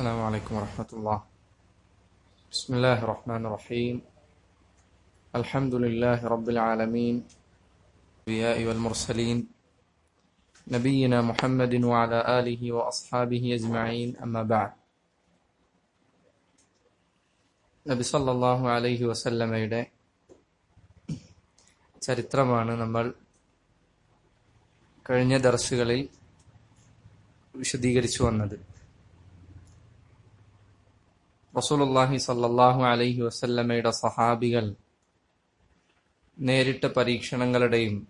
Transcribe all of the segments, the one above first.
السلام عليكم ورحمة الله بسم الله الرحمن الرحيم الحمد لله رب العالمين الأنبياء والمرسلين نبينا محمد وعلى آله وأصحابه أجمعين أما بعد നബി സല്ലല്ലാഹു അലൈഹി വസല്ലമയുടെ ചരിത്രമാണ് നമ്മൾ കഴിഞ്ഞ ദർസുകളിൽ വിശദീകരിച്ചു വന്നത് റസൂലുള്ളാഹി സ്വല്ലല്ലാഹു അലൈഹി വസല്ലമയുടെ സഹാബികൾ നേരിട്ട പരീക്ഷണങ്ങളുടെയും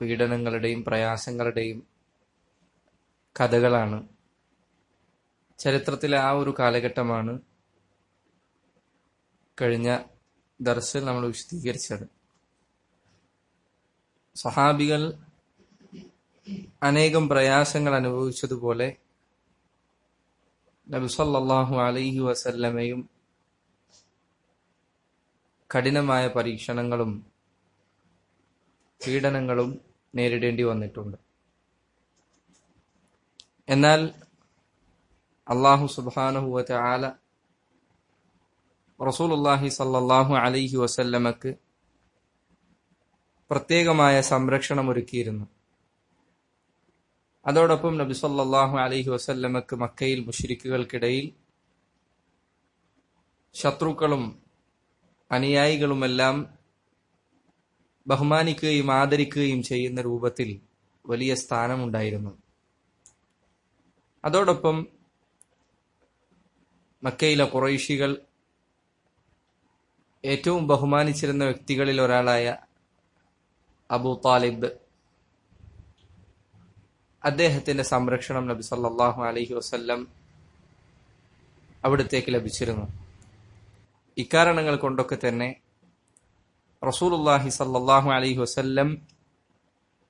പീഡനങ്ങളുടെയും പ്രയാസങ്ങളുടെയും കഥകളാണ്. ചരിത്രത്തിലെ ആ ഒരു കാലഘട്ടമാണ് കഴിഞ്ഞ ദർസിൽ നമ്മൾ വിശദീകരിച്ചത്. സഹാബികൾ അനേകം പ്രയാസങ്ങൾ അനുഭവിച്ചതുപോലെ നബി സല്ലല്ലാഹു അലൈഹി വസല്ലമയും കഠിനമായ പരീക്ഷണങ്ങളും പീഡനങ്ങളും നേരിടേണ്ടി വന്നിട്ടുണ്ട്. എന്നാൽ അള്ളാഹു സുബ്ഹാനഹു ആല റസൂലുള്ളാഹി സല്ലല്ലാഹു അലൈഹി വസല്ലമക്ക് പ്രത്യേകമായ സംരക്ഷണം ഒരുക്കിയിരുന്നു. അതോടൊപ്പം നബി സല്ലാഹു അലഹി വസല്ലമക്ക് മക്കയിൽ മുശ്രിക്കുകൾക്കിടയിൽ ശത്രുക്കളും അനുയായികളുമെല്ലാം ബഹുമാനിക്കുകയും ആദരിക്കുകയും ചെയ്യുന്ന രൂപത്തിൽ വലിയ സ്ഥാനമുണ്ടായിരുന്നു. അതോടൊപ്പം മക്കയിലെ കുറൈശികൾ ഏറ്റവും ബഹുമാനിച്ചിരുന്ന വ്യക്തികളിൽ ഒരാളായ അബു താലിബ് അദ്ദേഹത്തിന്റെ സംരക്ഷണം നബി സല്ലാഹു അലഹി വസ്ല്ലം അവിടത്തേക്ക് ലഭിച്ചിരുന്നു. ഇക്കാരണങ്ങൾ കൊണ്ടൊക്കെ തന്നെ റസൂലുള്ളാഹി സല്ലാഹു അലഹി വസ്ല്ലം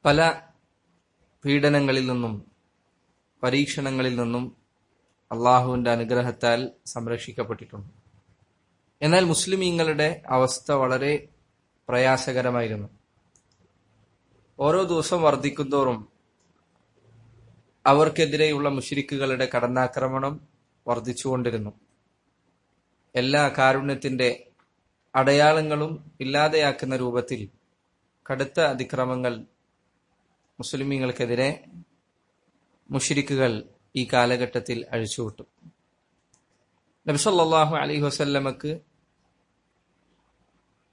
പല പീഡനങ്ങളിൽ നിന്നും പരീക്ഷണങ്ങളിൽ നിന്നും അള്ളാഹുവിന്റെ അനുഗ്രഹത്താൽ സംരക്ഷിക്കപ്പെട്ടിട്ടുണ്ട്. എന്നാൽ മുസ്ലിമീങ്ങളുടെ അവസ്ഥ വളരെ പ്രയാസകരമായിരുന്നു. ഓരോ ദിവസം വർദ്ധിക്കുന്തോറും അവർക്കെതിരെയുള്ള മുഷിരിക്കുകളുടെ കടന്നാക്രമണം വർദ്ധിച്ചുകൊണ്ടിരുന്നു. എല്ലാ കാരുണ്യത്തിന്റെ അടയാളങ്ങളും ഇല്ലാതെയാക്കുന്ന രൂപത്തിൽ കടുത്ത അതിക്രമങ്ങൾ മുസ്ലിമീങ്ങൾക്കെതിരെ മുഷിരിക്കുകൾ ഈ കാലഘട്ടത്തിൽ അഴിച്ചുവിട്ടു. നബ്സല്ലാഹു അലൈഹി വസല്ലമക്ക്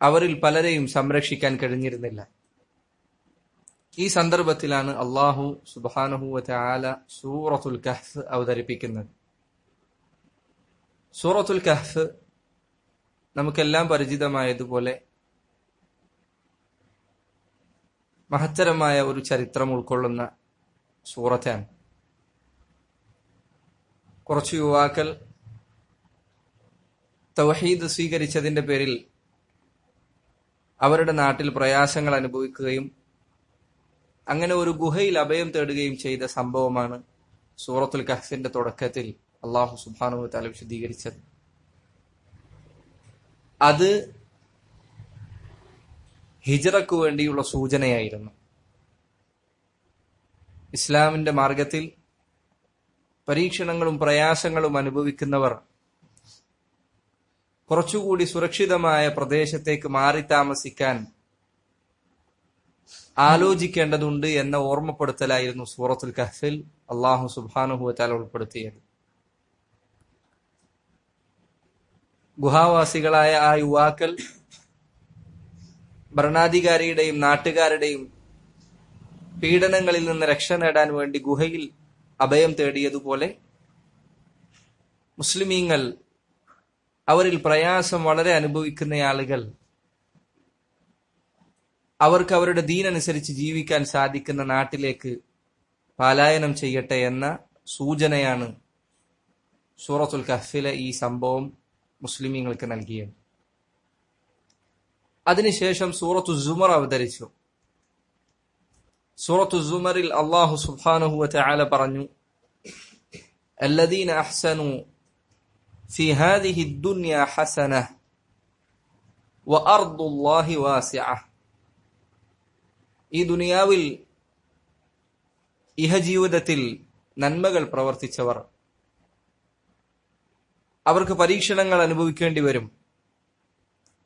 അവരിൽ പലരെയും സംരക്ഷിക്കാൻ കഴിഞ്ഞിരുന്നില്ല. ഈ സന്ദർഭത്തിലാണ് അള്ളാഹു സുബാനഹുവ ആല സൂറത്തുൽ കഹ്ഫ് അവതരിപ്പിക്കുന്നത്. സൂറത്തുൽ കഹ്ഫ് നമുക്കെല്ലാം പരിചിതമായതുപോലെ മഹത്തരമായ ഒരു ചരിത്രം ഉൾക്കൊള്ളുന്ന സൂറത്താണ്. കുറച്ച് യുവാക്കൾ തൗഹീദ് സ്വീകരിച്ചതിന്റെ പേരിൽ അവരുടെ നാട്ടിൽ പ്രയാസങ്ങൾ അനുഭവിക്കുകയും അങ്ങനെ ഒരു ഗുഹയിൽ അഭയം തേടുകയും ചെയ്ത സംഭവമാണ് സൂറത്തുൽ കഹ്ഫിന്റെ തുടക്കത്തിൽ അള്ളാഹു സുബാനു തല വിശദീകരിച്ചത്. അത് ഹിജറക്ക് വേണ്ടിയുള്ള സൂചനയായിരുന്നു. ഇസ്ലാമിന്റെ മാർഗത്തിൽ പരീക്ഷണങ്ങളും പ്രയാസങ്ങളും അനുഭവിക്കുന്നവർ കുറച്ചുകൂടി സുരക്ഷിതമായ പ്രദേശത്തേക്ക് മാറി താമസിക്കാൻ ആലോചിക്കേണ്ടതുണ്ട് എന്ന ഓർമ്മപ്പെടുത്തലായിരുന്നു സൂറത്തുൽ കഹ്ഫിൽ അള്ളാഹു സുബാനുഹുവറ്റാൽ ഉൾപ്പെടുത്തിയത്. ഗുഹാവാസികളായ ആ യുവാക്കൾ ഭരണാധികാരിയുടെയും നാട്ടുകാരുടെയും പീഡനങ്ങളിൽ നിന്ന് രക്ഷ നേടാൻ വേണ്ടി ഗുഹയിൽ അഭയം തേടിയതുപോലെ മുസ്ലിമീങ്ങൾ അവരിൽ പ്രയാസം വളരെ അനുഭവിക്കുന്ന ആളുകൾ അവർക്ക് അവരുടെ ദീനനുസരിച്ച് ജീവിക്കാൻ സാധിക്കുന്ന നാട്ടിലേക്ക് പലായനം ചെയ്യട്ടെ എന്ന സൂചനയാണ് സൂറത്തുൽ കഹ്ഫിലെ ഈ സംഭവം മുസ്ലിമീങ്ങൾക്ക് നൽകിയത് അതിനുശേഷം സൂറത്തു സുമർ അവതരിച്ചു സൂറത്തു സുമറിൽ അള്ളാഹു സുബ്ഹാനഹു വതആല പറഞ്ഞു الذين أحسنوا في هذه الدنيا حسنة وأرض الله واسعة ഈ ദുനിയാവിൽ ഇഹജീവിതത്തിൽ നന്മകൾ പ്രവർത്തിച്ചവർ. അവർക്ക് പരീക്ഷണങ്ങൾ അനുഭവിക്കേണ്ടി വരും.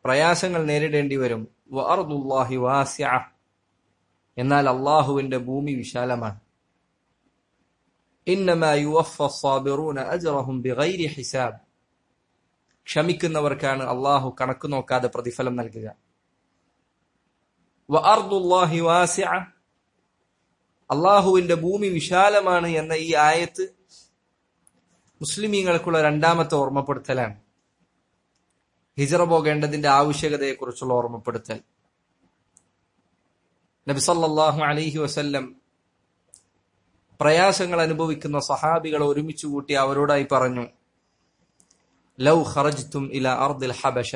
പ്രയാസങ്ങൾ നേരിടേണ്ടി വരും. വാർദുല്ലാഹി വാസ്യ എന്നാൽ അള്ളാഹുവിന്റെ ഭൂമി വിശാലമാണ്. ക്ഷമിക്കുന്നവർക്കാണ് അള്ളാഹു കണക്ക് നോക്കാതെ പ്രതിഫലം നൽകുക. അള്ളാഹുവിന്റെ ഭൂമി വിശാലമാണ് എന്ന ഈ ആയത്ത് മുസ്ലിമീങ്ങൾക്കുള്ള രണ്ടാമത്തെ ഓർമ്മപ്പെടുത്തലാണ്. ഹിജറ പോകേണ്ടതിന്റെ ആവശ്യകതയെക്കുറിച്ചുള്ള ഓർമ്മപ്പെടുത്തൽ. നബിസല്ലാഹു അലൈഹി വസല്ലം പ്രയാസങ്ങൾ അനുഭവിക്കുന്ന സഹാബികളെ ഒരുമിച്ച് കൂട്ടി അവരോടായി പറഞ്ഞു ലൗ ഖറജ്തും ഇല അർദിൽ ഹബഷ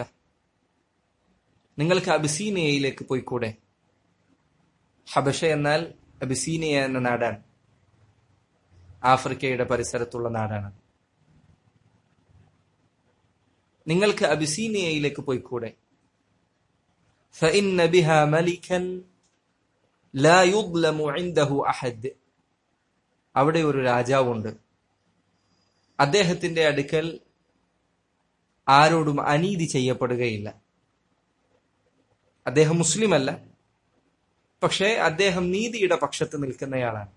നിങ്ങൾക്ക് അബിസീനിയയിലേക്ക് പോയിക്കൂടെ? ഹബഷ എന്നാൽ അബിസീനിയ എന്ന നാടാണ്. ആഫ്രിക്കയുടെ പരിസരത്തുള്ള നാടാണ്. നിങ്ങൾക്ക് അബിസീനിയയിലേക്ക് പോയിക്കൂടെ? അവിടെ ഒരു രാജാവുണ്ട്. അദ്ദേഹത്തിന്റെ അടുക്കൽ ആരോടും അനീതി ചെയ്യപ്പെടുകയില്ല. അദ്ദേഹം മുസ്ലിമല്ല. പക്ഷേ അദ്ദേഹം നീതിയുടെ പക്ഷത്ത് നിൽക്കുന്നയാളാണ്.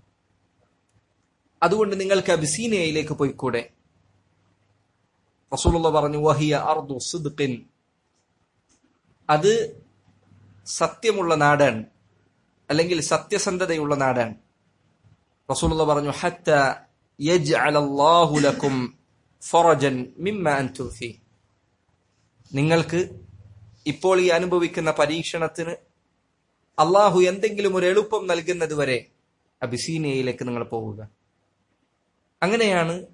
അതുകൊണ്ട് നിങ്ങൾക്ക് അബിസീനിയയിലേക്ക് പോയിക്കൂടെ? റസൂലുള്ള പറഞ്ഞു വഹിയ അർദു സിദ്ഖിൻ. അത് സത്യമുള്ള നാടാണ് അല്ലെങ്കിൽ സത്യസന്ധതയുള്ള നാടാണ്. റസൂലുള്ള പറഞ്ഞു ഹത്ത യജ്അലല്ലാഹു ലക്കും ഫറജൻ മിമ്മ അൻതും ഫീ. നിങ്ങൾക്ക് ഇപ്പോൾ ഈ അനുഭവിക്കുന്ന പരീക്ഷണത്തിന് അള്ളാഹു എന്തെങ്കിലും ഒരു എളുപ്പം നൽകുന്നത് വരെ അബിസീനിയയിലേക്ക് നിങ്ങൾ പോവുക. അങ്ങനെയാണ്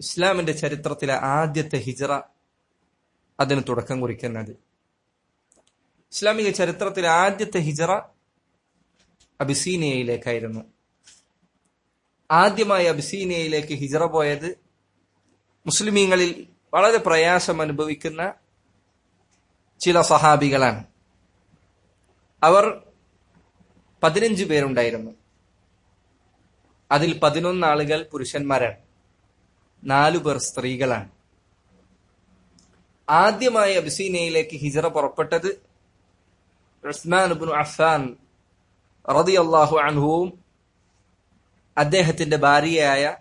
ഇസ്ലാമിന്റെ ചരിത്രത്തിലെ ആദ്യത്തെ ഹിജറ അതിന് തുടക്കം കുറിക്കുന്നത്. ഇസ്ലാമിക ചരിത്രത്തിലെ ആദ്യത്തെ ഹിജറ അബിസീനിയയിലേക്കായിരുന്നു ആദ്യമായി അബിസീനിയയിലേക്ക് ഹിജറ പോയത് മുസ്ലിമീങ്ങളിൽ വളരെ പ്രയാസം അനുഭവിക്കുന്ന ചില സഹാബികളാണ്. അവർ പതിനഞ്ച് പേരുണ്ടായിരുന്നു. അതിൽ പതിനൊന്ന് ആളുകൾ പുരുഷന്മാരാണ്. നാലു പേർ സ്ത്രീകളാണ്. ആദ്യമായി അബിസീനയിലേക്ക് ഹിജറ പുറപ്പെട്ടത് ഉസ്മാൻ ഇബ്നു അഫ്ഫാൻ റളിയല്ലാഹു അൻഹുവും അദ്ദേഹത്തിന്റെ ഭാര്യയായ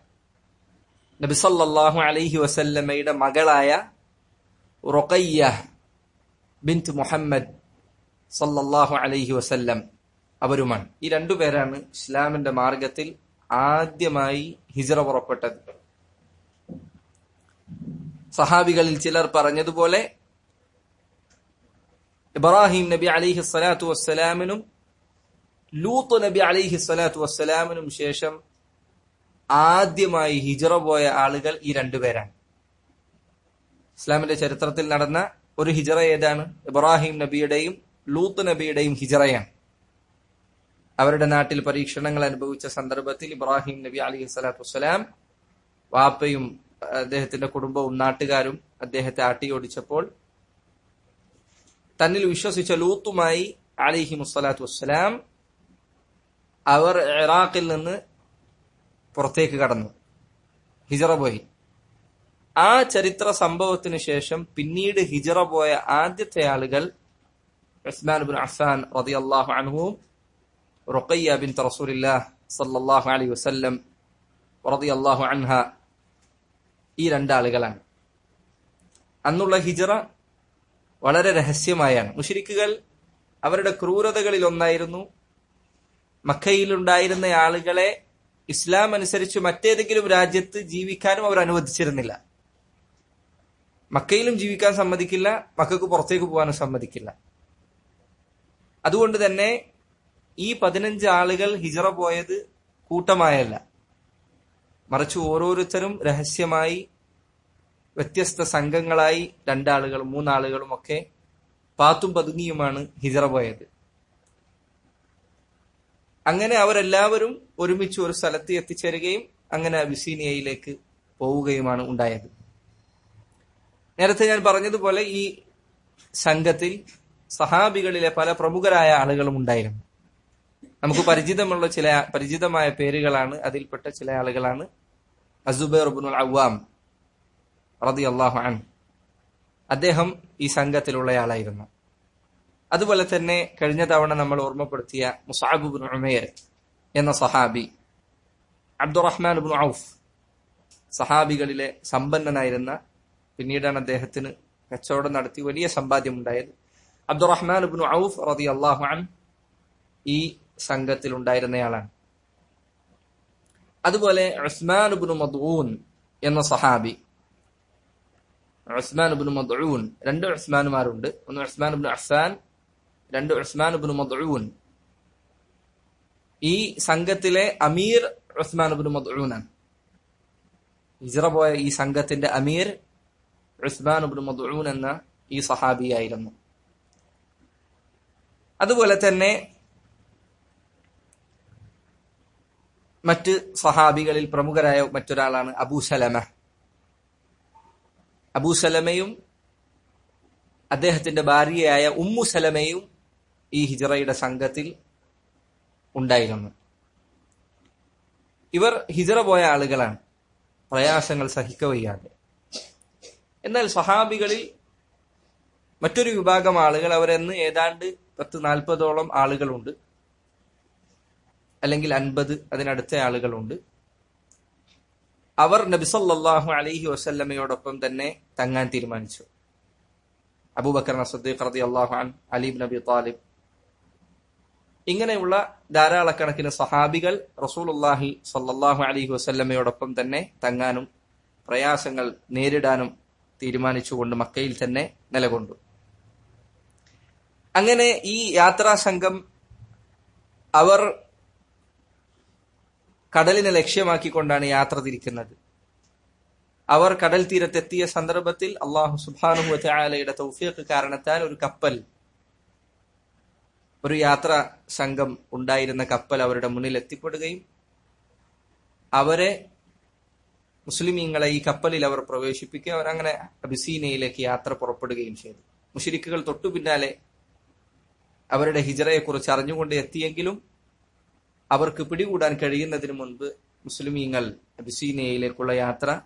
നബിസല്ലാഹു അലൈഹി വസല്ലമയുടെ മകളായ റൊക്കയ്യ ബിൻത് മുഹമ്മദ് സല്ലാഹു അലൈഹി വസല്ലം. അവരുമാണ്. ഈ രണ്ടുപേരാണ് ഇസ്ലാമിന്റെ മാർഗത്തിൽ ആദ്യമായി ഹിജറ പുറപ്പെട്ടത്. സഹാബികളിൽ ചിലർ പറഞ്ഞതുപോലെ ഇബ്രാഹിം നബി അലിഹി സ്വലാത്തു വസ്സലാമിനും ലൂത്ത് നബി അലിഹി സ്വലാത്തു വസ്സലാമിനും ശേഷം ആദ്യമായി ഹിജറ പോയ ആളുകൾ ഈ രണ്ടുപേരാണ് ഇസ്ലാമിന്റെ ചരിത്രത്തിൽ നടന്ന ഒരു ഹിജറ ഏതാണ്? ഇബ്രാഹിം നബിയുടെയും ലൂത്ത് നബിയുടെയും ഹിജറയാണ്. അവരുടെ നാട്ടിൽ പരീക്ഷണങ്ങൾ അനുഭവിച്ച സന്ദർഭത്തിൽ ഇബ്രാഹിം നബി അലി സ്വലാത്തു വസ്സലാം വാപ്പയും അദ്ദേഹത്തിന്റെ കുടുംബവും നാട്ടുകാരും അദ്ദേഹത്തെ ആട്ടിയോടിച്ചപ്പോൾ തന്നിൽ വിശ്വസിച്ച ലൂത്തുമായി അലിഹി മുസ്സലാത്തു വസ്സലാം അവർ ഇറാഖിൽ നിന്ന് പുറത്തേക്ക് കടന്നു ഹിജറ പോയി. ആ ചരിത്ര സംഭവത്തിന് ശേഷം പിന്നീട് ഹിജറ പോയ ആദ്യത്തെ ആളുകൾ ഉസ്മാൻ ബിൻ അഫാൻ റളിയല്ലാഹു അൻഹുവും റുഖയ്യ ബിൻ الله സല്ലല്ലാഹു അലൈഹി വസല്ലം റളിയല്ലാഹു അൻഹ ഈ രണ്ടാളുകളാണ്. അന്നുള്ള ഹിജറ വളരെ രഹസ്യമായാണ്. മുഷിരിക്കുകൾ അവരുടെ ക്രൂരതകളിൽ ഒന്നായിരുന്നു മക്കയിലുണ്ടായിരുന്ന ആളുകളെ ഇസ്ലാം അനുസരിച്ച് മറ്റേതെങ്കിലും രാജ്യത്ത് ജീവിക്കാനും അവർ അനുവദിച്ചിരുന്നില്ല. മക്കയിലും ജീവിക്കാൻ സമ്മതിക്കില്ല മക്കൾക്ക് പുറത്തേക്ക് പോകാനും സമ്മതിക്കില്ല. അതുകൊണ്ട് തന്നെ ഈ പതിനഞ്ച് ആളുകൾ ഹിജറ പോയത് കൂട്ടമായല്ല. മറിച്ച് ഓരോരുത്തരും രഹസ്യമായി വ്യത്യസ്ത സംഘങ്ങളായി രണ്ടാളുകളും മൂന്നാളുകളും ഒക്കെ പാത്തും പതുങ്ങിയുമാണ് ഹിജറ പോയത്. അങ്ങനെ അവരെല്ലാവരും ഒരുമിച്ച് ഒരു സ്ഥലത്ത് എത്തിച്ചേരുകയും അങ്ങനെ അബിസീനിയയിലേക്ക് പോവുകയുമാണ് ഉണ്ടായത്. നേരത്തെ ഞാൻ പറഞ്ഞതുപോലെ ഈ സംഘത്തിൽ സഹാബികളിലെ പല പ്രമുഖരായ ആളുകളും ഉണ്ടായിരുന്നു. നമുക്ക് പരിചിതമുള്ള ചില പരിചിതമായ പേരുകളാണ് അതിൽപ്പെട്ട ചില ആളുകളാണ് അസുബൈർ ബുനുൽ അവാം റതി അള്ളാഹു അൻ അദ്ദേഹം ഈ സംഘത്തിലുള്ളയാളായിരുന്നു അതുപോലെ തന്നെ കഴിഞ്ഞ തവണ നമ്മൾ ഓർമ്മപ്പെടുത്തിയ മുസാബുബിൻ ഉമേർ എന്ന സഹാബി അബ്ദുറഹ്മാൻ ബിൻ ഔഫ് സഹാബികളിലെ സമ്പന്നനായിരുന്ന പിന്നീടാണ് അദ്ദേഹത്തിന് കച്ചവടം നടത്തി വലിയ സമ്പാദ്യം സമ്പാദ്യമുണ്ടായത്. അബ്ദുറഹ്മാൻ ബിൻ ഔഫ് റതി അള്ളാഹു അൻ ഈ സംഘത്തിൽ ഉണ്ടായിരുന്നയാളാണ് അതുപോലെ ഉസ്മാൻ ഉബിൻ മദ്ഊൻ എന്ന സഹാബി. ഉസ്മാൻ ഉബിൻ മദ്ഊൻ രണ്ട് ഉസ്മാനുമാരുണ്ട് ഒന്ന് ഉസ്മാൻ ഉബിൻ അഫ്സാൻ രണ്ട് ഉസ്മാൻ ഉബിൻ മദ്ഊൻ. ഈ സംഘത്തിലെ അമീർ ഉസ്മാൻ ബിൻ മദ്ഊനാണ്. ഹിജറ പോയ ഈ സംഘത്തിന്റെ അമീർ ഉസ്മാൻ ഉബിൻ മദ്ഊൻ എന്ന ഈ സഹാബിയായിരുന്നു. അതുപോലെ തന്നെ മറ്റ് സഹാബികളിൽ പ്രമുഖരായ മറ്റൊരാളാണ് അബൂ സലമ. അബൂ സലമയും അദ്ദേഹത്തിന്റെ ഭാര്യയായ ഉമ്മു സലമയും ഈ ഹിജറയുടെ സംഘത്തിൽ ഉണ്ടായിരുന്നു. ഇവർ ഹിജറ പോയ ആളുകളാണ്. പ്രയാസങ്ങൾ സഹിക്കവയ്യാതെ. എന്നാൽ സഹാബികളിൽ മറ്റൊരു വിഭാഗം ആളുകൾ അവരെന്ന് ഏതാണ്ട് പത്ത് നാൽപ്പതോളം ആളുകളുണ്ട്. അല്ലെങ്കിൽ അൻപത് അതിനടുത്ത ആളുകളുണ്ട്. അവർ നബിസല്ലാഹു അലഹി വസല്ലമയോടൊപ്പം തന്നെ തങ്ങാൻ തീരുമാനിച്ചു. അബൂബക്കർ സദ്ദീഖ് റതി അള്ളാഹു അൻ അലീബ് നബി താലിബ്. ഇങ്ങനെയുള്ള ധാരാളക്കണക്കിന് സഹാബികൾ റസൂലുല്ലാഹി സല്ലാഹു അലഹി വസല്ലമയോടൊപ്പം തന്നെ തങ്ങാനും പ്രയാസങ്ങൾ നേരിടാനും തീരുമാനിച്ചുകൊണ്ട് മക്കയിൽ തന്നെ നിലകൊണ്ടു. അങ്ങനെ ഈ യാത്രാ സംഘം അവർ കടലിനെ ലക്ഷ്യമാക്കിക്കൊണ്ടാണ് യാത്ര തിരിക്കുന്നത്. അവർ കടൽ തീരത്തെത്തിയ സന്ദർഭത്തിൽ അള്ളാഹു സുബാനുഹുലയുടെ തൗഫിയക്ക് തൗഫീഖ് കാരണത്താൽ ഒരു കപ്പൽ ഒരു യാത്ര സംഘം ഉണ്ടായിരുന്ന കപ്പൽ അവരുടെ മുന്നിൽ എത്തിപ്പെടുകയും അവരെ മുസ്ലിമീങ്ങളെ ഈ കപ്പലിൽ അവർ പ്രവേശിപ്പിക്കുക അവരങ്ങനെ അബിസീനയിലേക്ക് യാത്ര പുറപ്പെടുകയും ചെയ്തു. മുഷരിക്കുകൾ തൊട്ടു പിന്നാലെ അവരുടെ ഹിജറയെ കുറിച്ച് അറിഞ്ഞുകൊണ്ട് എത്തിയെങ്കിലും അവർക്ക് പിടികൂടാൻ കഴിയുന്നതിന് മുൻപ് മുസ്ലിമീങ്ങൾ അബിസീനയിലേക്കുള്ള യാത്ര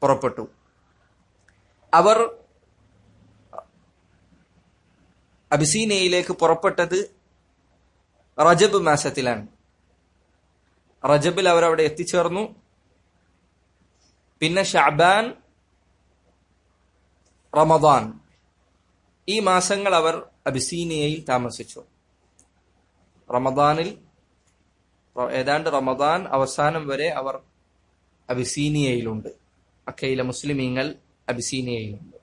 പുറപ്പെട്ടു. അവർ അബിസീനയിലേക്ക് പുറപ്പെട്ടത് റജബ് മാസത്തിലാണ്. റജബിൽ അവരവിടെ എത്തിച്ചേർന്നു. പിന്നെ ഷാബാൻ റമദാൻ. ഈ മാസങ്ങൾ അവർ അബിസീനിയയിൽ താമസിച്ചു. റമദാനിൽ ഏതാണ്ട് റമദാൻ അവസാനം വരെ അവർ അബിസീനിയയിലുണ്ട്. അക്കയിലെ മുസ്ലിമീങ്ങൾ അബിസീനിയയിലുണ്ട്.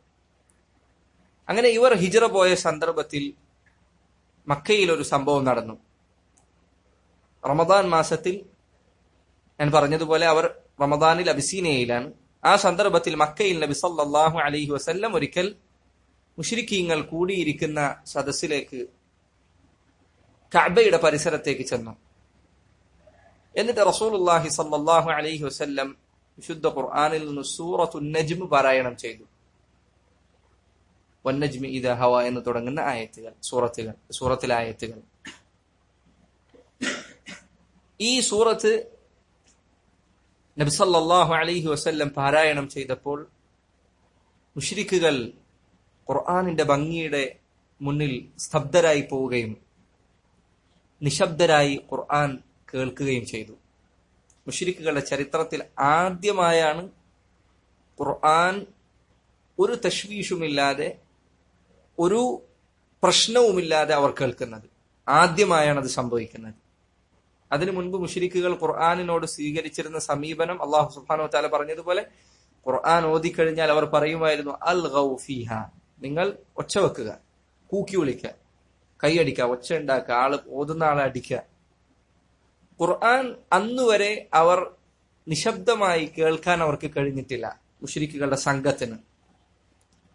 അങ്ങനെ ഇവർ ഹിജറ പോയ സന്ദർഭത്തിൽ മക്കയിൽ ഒരു സംഭവം നടന്നു. റമദാൻ മാസത്തിൽ ഞാൻ പറഞ്ഞതുപോലെ അവർ റമദാനിൽ അബിസീനയിലാണ് ആ സന്ദർഭത്തിൽ മക്കയിൽ നബി സല്ലാഹു അലൈഹി വസല്ലം ഒരിക്കൽ മുഷിരിക്കീങ്ങൾ കൂടിയിരിക്കുന്ന സദസ്സിലേക്ക് കഅബയുടെ പരിസരത്തേക്ക് ചെന്നു. എന്നിട്ട് റസൂലുള്ളാഹി സല്ലല്ലാഹു അലൈഹി വസ്ല്ലം വിശുദ്ധ ഖുർആാനിൽ നിന്ന് സൂറത്തു നജ്മ് പാരായണം ചെയ്തു. വന്നജ്മി ഇദ ഹവ എന്ന് തുടങ്ങുന്ന ആയത്തുകൾ സൂറത്തുകൾ സൂറത്തിലെ ആയത്തുകൾ. ഈ സൂറത്ത് നബ്സല്ലാഹു അലൈഹി വസ്ല്ലം പാരായണം ചെയ്തപ്പോൾ മുഷ്രിഖുകൾ ഖുർആാനിന്റെ ഭംഗിയുടെ മുന്നിൽ സ്തബ്ധരായി പോവുകയും നിശബ്ദരായി ഖുർആൻ കേൾക്കുകയും ചെയ്തു. മുഷിരിക്കുകളുടെ ചരിത്രത്തിൽ ആദ്യമായാണ് ഖുർആൻ ഒരു തശ്വീഷുമില്ലാതെ ഒരു പ്രശ്നവുമില്ലാതെ അവർ കേൾക്കുന്നത്. ആദ്യമായാണ് അത് സംഭവിക്കുന്നത്. അതിനു മുൻപ് മുഷിരിക്കുകൾ ഖുർആാനിനോട് സ്വീകരിച്ചിരുന്ന സമീപനം അള്ളാഹു സുബാനു താല പറഞ്ഞതുപോലെ ഖുർആൻ ഓതിക്കഴിഞ്ഞാൽ അവർ പറയുമായിരുന്നു അൽ ഗൗഫിഹ നിങ്ങൾ ഒച്ച വെക്കുക കൂക്കി വിളിക്കുക കൈയടിക്കുക ഒച്ച ഉണ്ടാക്കുക ആൾ ഓതുന്ന ആളെ അടിക്കുക. ഖുർആൻ അന്നുവരെ അവർ നിശബ്ദമായി കേൾക്കാൻ അവർക്ക് കഴിഞ്ഞിട്ടില്ല മുഷരിക്കുകളുടെ സംഘത്തിന്.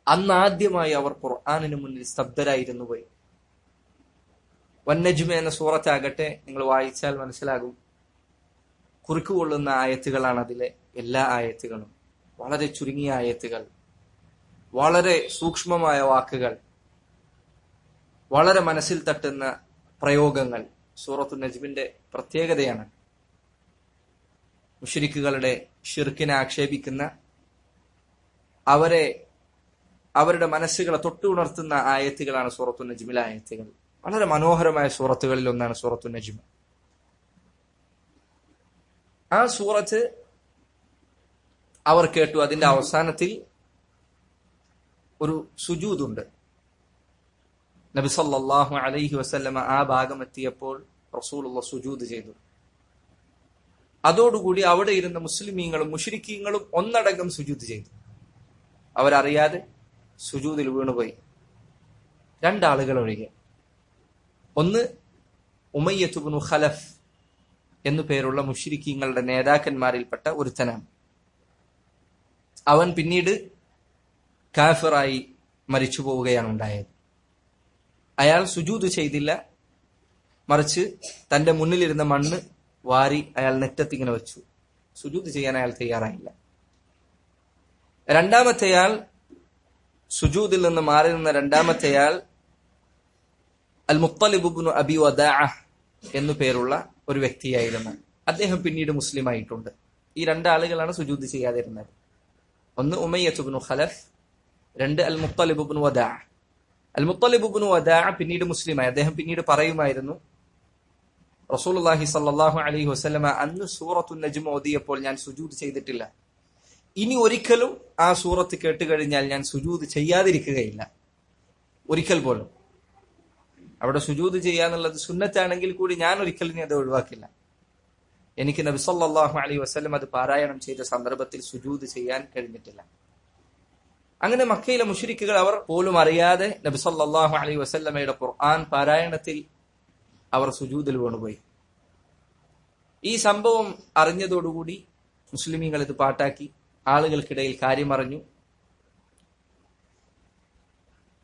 അന്നാദ്യമായി അവർ ഖുർആാനിന് മുന്നിൽ സ്തബ്ധരായിരുന്നു പോയി. വന്നജുമ എന്ന സൂറത്താകട്ടെ നിങ്ങൾ വായിച്ചാൽ മനസ്സിലാകും. കുറിക്കുകൊള്ളുന്ന ആയത്തുകളാണ് അതിലെ എല്ലാ ആയത്തുകളും. വളരെ ചുരുങ്ങിയ ആയത്തുകൾ. വളരെ സൂക്ഷ്മമായ വാക്കുകൾ. വളരെ മനസ്സിൽ തട്ടുന്ന പ്രയോഗങ്ങൾ. സൂറത്തു നജ്മിന്റെ പ്രത്യേകതയാണ്. മുഷരിക്കുകളുടെ ഷിർക്കിനെ ആക്ഷേപിക്കുന്ന അവരെ അവരുടെ മനസ്സുകളെ തൊട്ടുണർത്തുന്ന ആയത്തുകളാണ് സൂറത്തു നജ്മിലെ ആയത്തുകൾ. വളരെ മനോഹരമായ സൂറത്തുകളിൽ ഒന്നാണ് സൂറത്തു നജ്മ. ആ സൂറത്ത് അവർ കേട്ടു. അതിന്റെ അവസാനത്തിൽ ഒരു സുജൂദുണ്ട് നബി സല്ലല്ലാഹു അലൈഹി വസല്ലമ ആ ഭാഗം എത്തിയപ്പോൾ റസൂലുള്ള സുജൂദ് ചെയ്തു. അതോടുകൂടി അവിടെ ഇരുന്ന മുസ്ലിമീങ്ങളും മുഷരിക്കീങ്ങളും ഒന്നടങ്കം സുജൂദ് ചെയ്തു. അവരറിയാതെ സുജൂദിൽ വീണുപോയി. രണ്ടാളുകൾ ഒഴികെ ഒന്ന് ഉമയ്യത്തുബുനു ഖലഫ് എന്നു പേരുള്ള മുഷരിക്കീങ്ങളുടെ നേതാക്കന്മാരിൽപ്പെട്ട ഒരുത്തനാണ്. അവൻ പിന്നീട് കാഫിറായി മരിച്ചു പോവുകയാണ് ഉണ്ടായത്. അയാൾ സുജൂത് ചെയ്തില്ല. മറിച്ച് തന്റെ മുന്നിലിരുന്ന മണ്ണ് വാരി അയാൾ നെറ്റത്തിങ്ങനെ വെച്ചു. സുജൂത് ചെയ്യാൻ അയാൾ തയ്യാറായില്ല. രണ്ടാമത്തെയാൾ സുജൂദിൽ നിന്ന് മാറി നിന്ന രണ്ടാമത്തെയാൾ അൽ മുത്തലിബുബിനു അബി വദാ എന്നു പേരുള്ള ഒരു വ്യക്തിയായിരുന്നു. അദ്ദേഹം പിന്നീട് മുസ്ലിം ആയിട്ടുണ്ട്. ഈ രണ്ടാളുകളാണ് സുജൂദ് ചെയ്യാതിരുന്നത്. ഒന്ന് ഉമയ്യത്തുബിനു ഖലഫ് രണ്ട് അൽ മുത്തലിബുബിനു വദാ അൽ മുത്തലിബുബിനു അദാ പിന്നീട് മുസ്ലിമായി. അദ്ദേഹം പിന്നീട് പറയുമായിരുന്നു റസൂലുള്ളാഹി സല്ലാഹു അലൈഹി വസ്ലമ അന്ന് സൂറത്തു നജ്മ ഓതിയപ്പോൾ ഞാൻ സുജൂത് ചെയ്തിട്ടില്ല. ഇനി ഒരിക്കലും ആ സൂറത്ത് കേട്ടുകഴിഞ്ഞാൽ ഞാൻ സുജൂത് ചെയ്യാതിരിക്കുകയില്ല. ഒരിക്കൽ പോലും. അവിടെ സുജൂത് ചെയ്യാന്നുള്ളത് സുന്നത്താണെങ്കിൽ കൂടി ഞാൻ ഒരിക്കലും അത് ഒഴിവാക്കില്ല. എനിക്ക് നബി സല്ലല്ലാഹു അലൈഹി വസല്ലം അത് പാരായണം ചെയ്ത സന്ദർഭത്തിൽ സുജൂത് ചെയ്യാൻ കഴിഞ്ഞിട്ടില്ല. അങ്ങനെ മക്കയിലെ മുഷരിക്കുകൾ അവർ പോലും അറിയാതെ നബി സല്ലല്ലാഹു അലൈഹി വസല്ലമയുടെ ഖുർആൻ പാരായണത്തിൽ അവർ സുജൂതിൽ വീണുപോയി. ഈ സംഭവം അറിഞ്ഞതോടുകൂടി മുസ്ലിമീങ്ങൾ ഇത് പാട്ടാക്കി ആളുകൾക്കിടയിൽ കാര്യമറിഞ്ഞു.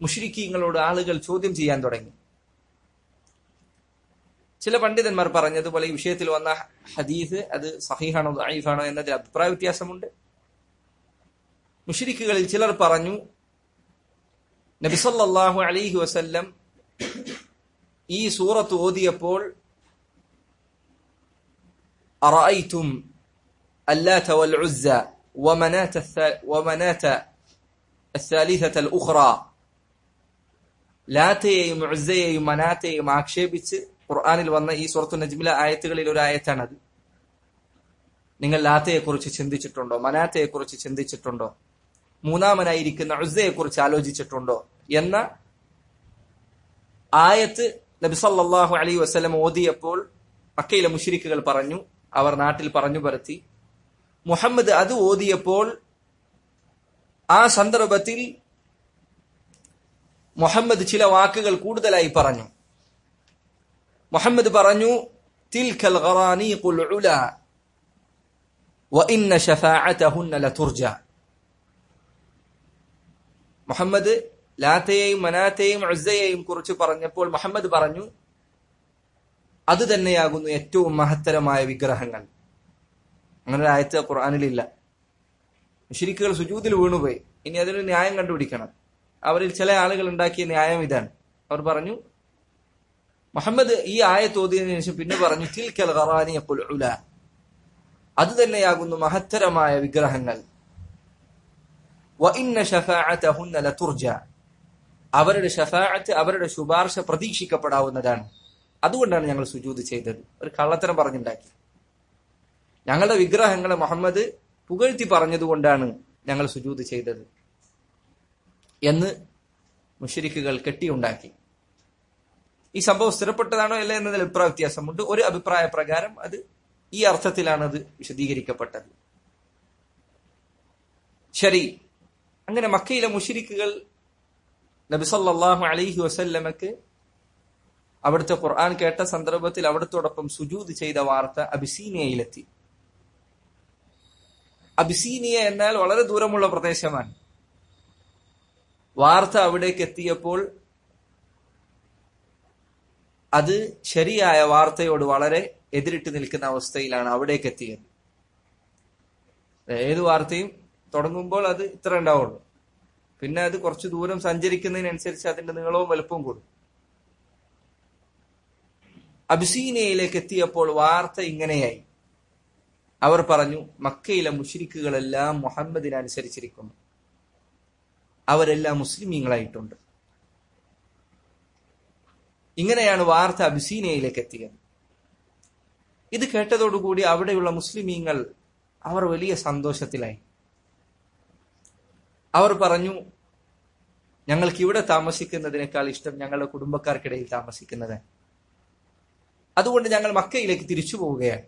മുഷരിക്കീങ്ങളോട് ആളുകൾ ചോദ്യം ചെയ്യാൻ തുടങ്ങി. ചില പണ്ഡിതന്മാർ പറഞ്ഞതുപോലെ ഈ വിഷയത്തിൽ വന്ന ഹദീസ് അത് സഹീഹാണോ ആയിഫാണോ എന്നതിൽ അഭിപ്രായ വ്യത്യാസമുണ്ട്. മുഷരിക്കുകളിൽ ചിലർ പറഞ്ഞു നബിസല്ലാഹു അലൈഹി വസല്ലം ഈ സൂറത്ത് ഓതിയപ്പോൾ أرأيتم اللات والعزى ومناة ومناة الثالثة الأخرى ലാത്തയെയും ഉസ്സയെയും മനാത്തയെയും ആക്ഷേപിച്ച് ഖുർആാനിൽ വന്ന ഈ സുറത്തു നജ്മിലെ ആയത്തുകളിൽ ഒരു ആയത്താണത് നിങ്ങൾ ലാത്തയെ കുറിച്ച് ചിന്തിച്ചിട്ടുണ്ടോ മനാത്തയെ കുറിച്ച് ചിന്തിച്ചിട്ടുണ്ടോ മൂന്നാമനായിരിക്കുന്ന ഉസ്സയെ കുറിച്ച് ആലോചിച്ചിട്ടുണ്ടോ എന്ന ആയത്ത് നബിസല്ലാഹു അലൈ വസ്ലം ഓതിയപ്പോൾ മക്കയിലെ മുഷിരിക്കുകൾ പറഞ്ഞു അവർ നാട്ടിൽ പറഞ്ഞു പരത്തി. മുഹമ്മദ് അത് ഓതിയപ്പോൾ ആ സന്ദർഭത്തിൽ മുഹമ്മദ് ചില വാക്കുകൾ കൂടുതലായി പറഞ്ഞു. മുഹമ്മദ് പറഞ്ഞു തിൽഖൽ ഖറാനീഖുൽ ഉല വഇന്ന ശഫാഅതഹുന്ന ലതുർജ. മുഹമ്മദ് ലാത്തയെയും മനാത്തയെയും ഉസ്സയെയും കുറിച്ച് പറഞ്ഞപ്പോൾ മുഹമ്മദ് പറഞ്ഞു അത് തന്നെയാകുന്നു ഏറ്റവും മഹത്തരമായ വിഗ്രഹങ്ങൾ. അങ്ങനെ ഒരു ആയത്ത് ഖുർആാനിലില്ല. ശരിക്കുകൾ സുജൂതിൽ വീണുപോയി. ഇനി അതിനൊരു ന്യായം കണ്ടുപിടിക്കണം. അവരിൽ ചില ആളുകൾ ഉണ്ടാക്കിയ ന്യായം ഇതാണ്. അവർ പറഞ്ഞു മുഹമ്മദ് ഈ ആയത്ത് ഓതിയതിനു ശേഷം പിന്നെ പറഞ്ഞു തിൽക്കൽ ഖറാനി ഉല. അത് തന്നെയാകുന്നു മഹത്തരമായ വിഗ്രഹങ്ങൾ. അവരുടെ ഷഫാഅത്ത് അവരുടെ ശുപാർശ പ്രതീക്ഷിക്കപ്പെടാവുന്നതാണ്. അതുകൊണ്ടാണ് ഞങ്ങൾ സുജൂത് ചെയ്തത്. ഒരു കള്ളത്തരം പറഞ്ഞുണ്ടാക്കി. ഞങ്ങളുടെ വിഗ്രഹങ്ങളെ മുഹമ്മദ് പുകഴ്ത്തി പറഞ്ഞതുകൊണ്ടാണ് ഞങ്ങൾ സുജൂത് ചെയ്തത്. എന്ന് മുഷരിക്കുകൾ കെട്ടിയുണ്ടാക്കി. ഈ സംഭവം സ്ഥിരപ്പെട്ടതാണോ അല്ല എന്നതിൽ അഭിപ്രായ വ്യത്യാസമുണ്ട്. ഒരു അഭിപ്രായ പ്രകാരം അത് ഈ അർത്ഥത്തിലാണ് അത് വിശദീകരിക്കപ്പെട്ടത്. ശരി. അങ്ങനെ മക്കയിലെ മുഷിരിക്കുകൾ നബിസല്ലാഹു അലൈഹി വസല്ലമക്ക് അവിടുത്തെ ഖുർആൻ കേട്ട സന്ദർഭത്തിൽ അവിടത്തോടൊപ്പം സുജൂത് ചെയ്ത വാർത്ത അബിസീനിയയിലെത്തി. അബിസീനിയ എന്നാൽ വളരെ ദൂരമുള്ള പ്രദേശമാണ്. വാർത്ത അവിടേക്ക് എത്തിയപ്പോൾ അത് ശരിയായ വാർത്തയോട് വളരെ എതിരിട്ട് നിൽക്കുന്ന അവസ്ഥയിലാണ് അവിടേക്ക് എത്തിയത്. ഏത് വാർത്തയും തുടങ്ങുമ്പോൾ അത് ഇത്ര ഉണ്ടാവുള്ളൂ. പിന്നെ അത് കുറച്ച് ദൂരം സഞ്ചരിക്കുന്നതിനനുസരിച്ച് അതിന്റെ നീളവും വലുപ്പവും കൂടും. അബിസീനയിലേക്ക് എത്തിയപ്പോൾ വാർത്ത ഇങ്ങനെയായി. അവർ പറഞ്ഞു മക്കയിലെ മുഷിരിക്കുകളെല്ലാം മുഹമ്മദിനെ അനുസരിച്ചിരിക്കുന്നു അവരെല്ലാം മുസ്ലിമീങ്ങളായിട്ടുണ്ട്. ഇങ്ങനെയാണ് വാർത്ത അബിസീനയിലേക്ക് എത്തിയത്. ഇത് കേട്ടതോടുകൂടി അവിടെയുള്ള മുസ്ലിമീങ്ങൾ അവർ വലിയ സന്തോഷത്തിലായി. അവർ പറഞ്ഞു ഞങ്ങൾക്ക് ഇവിടെ താമസിക്കുന്നതിനേക്കാൾ ഇഷ്ടം ഞങ്ങളുടെ കുടുംബക്കാർക്കിടയിൽ താമസിക്കുന്നത്. അതുകൊണ്ട് ഞങ്ങൾ മക്കയിലേക്ക് തിരിച്ചു പോവുകയാണ്.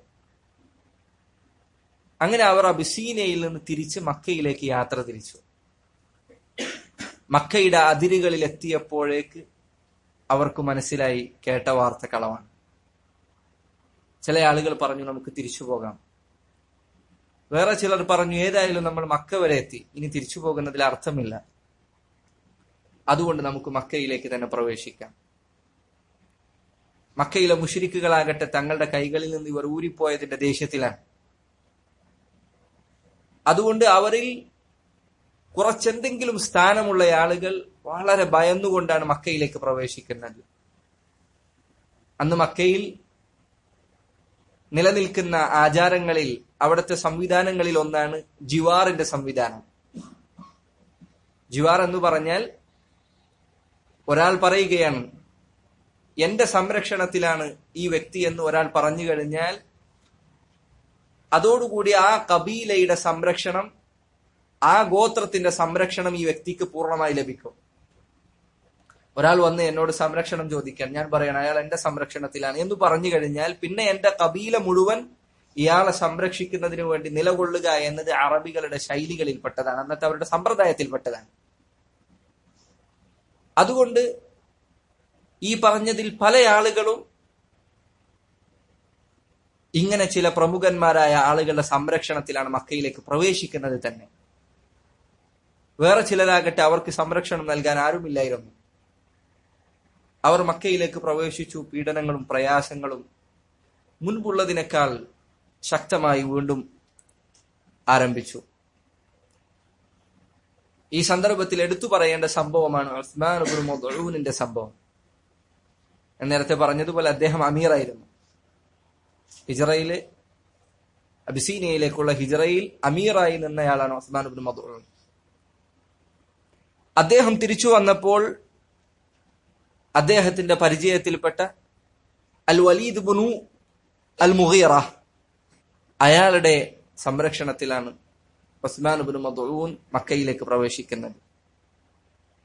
അങ്ങനെ അവർ അബിസീനയിൽ നിന്ന് തിരിച്ച് മക്കയിലേക്ക് യാത്ര തിരിച്ചു. മക്കയുടെ അതിരുകളിൽ എത്തിയപ്പോഴേക്ക് അവർക്ക് മനസ്സിലായി കേട്ട വാർത്ത കളവാണ്. ചില ആളുകൾ പറഞ്ഞു നമുക്ക് തിരിച്ചു പോകാം. വേറെ ചിലർ പറഞ്ഞു ഏതായാലും നമ്മൾ മക്ക വരെ എത്തി. ഇനി തിരിച്ചു പോകുന്നതിൽ അർത്ഥമില്ല. അതുകൊണ്ട് നമുക്ക് മക്കയിലേക്ക് തന്നെ പ്രവേശിക്കാം. മക്കയിലെ മുഷിരിക്കുകളാകട്ടെ തങ്ങളുടെ കൈകളിൽ നിന്ന് ഇവർ ഊരിപ്പോയതിന്റെ ദേഷ്യത്തിലാണ്. അതുകൊണ്ട് അവരിൽ കുറച്ചെന്തെങ്കിലും സ്ഥാനമുള്ള ആളുകൾ വളരെ ഭയന്നുകൊണ്ടാണ് മക്കയിലേക്ക് പ്രവേശിക്കുന്നത്. അന്ന് മക്കയിൽ നിലനിൽക്കുന്ന ആചാരങ്ങളിൽ അവിടുത്തെ സംവിധാനങ്ങളിൽ ഒന്നാണ് ജിവാറിന്റെ സംവിധാനം. ജിവാർ എന്ന് പറഞ്ഞാൽ ഒരാൾ പറയുകയാണ് എന്റെ സംരക്ഷണത്തിലാണ് ഈ വ്യക്തി എന്ന് ഒരാൾ പറഞ്ഞു കഴിഞ്ഞാൽ അതോടുകൂടി ആ കബീലയുടെ സംരക്ഷണം ആ ഗോത്രത്തിന്റെ സംരക്ഷണം ഈ വ്യക്തിക്ക് പൂർണമായി ലഭിക്കും. ഒരാൾ വന്ന് എന്നോട് സംരക്ഷണം ചോദിക്കാൻ. ഞാൻ പറയണം അയാൾ എന്റെ സംരക്ഷണത്തിലാണ്. എന്ന് പറഞ്ഞു കഴിഞ്ഞാൽ പിന്നെ എന്റെ കബീല മുഴുവൻ ഇയാളെ സംരക്ഷിക്കുന്നതിന് വേണ്ടി നിലകൊള്ളുക എന്നത് അറബികളുടെ ശൈലികളിൽപ്പെട്ടതാണ് അന്നത്തെ അവരുടെ സമ്പ്രദായത്തിൽപ്പെട്ടതാണ്. അതുകൊണ്ട് ഈ പറഞ്ഞതിൽ പല ആളുകളും ഇങ്ങനെ ചില പ്രമുഖന്മാരായ ആളുകളുടെ സംരക്ഷണത്തിലാണ് മക്കയിലേക്ക് പ്രവേശിക്കുന്നത് തന്നെ. വേറെ ചിലരാകട്ടെ അവർക്ക് സംരക്ഷണം നൽകാൻ ആരുമില്ലായിരുന്നു. അവർ മക്കയിലേക്ക് പ്രവേശിച്ചു. പീഡനങ്ങളും പ്രയാസങ്ങളും മുൻപുള്ളതിനേക്കാൾ ശക്തമായി വീണ്ടും ആരംഭിച്ചു. ഈ സന്ദർഭത്തിൽ എടുത്തു പറയേണ്ട സംഭവമാണ് ഉസ്മാനുബിന്റെ സംഭവം. ഞാൻ നേരത്തെ പറഞ്ഞതുപോലെ അദ്ദേഹം അമീറായിരുന്നു. ഹിജറയിലെ അബിസീനയിലേക്കുള്ള ഹിജറയിൽ അമീറായി നിന്നയാളാണ് ഉസ്മാൻ ബിൻ മദൂൻ അദ്ദേഹം തിരിച്ചു വന്നപ്പോൾ അദ്ദേഹത്തിന്റെ പരിചയത്തിൽപ്പെട്ട അൽ വലീദ് ബുനു അൽ മുഹീറ അയാളുടെ സംരക്ഷണത്തിലാണ് ഉസ്മാൻ ബുനു മദൂൻ മക്കയിലേക്ക് പ്രവേശിക്കുന്നത്.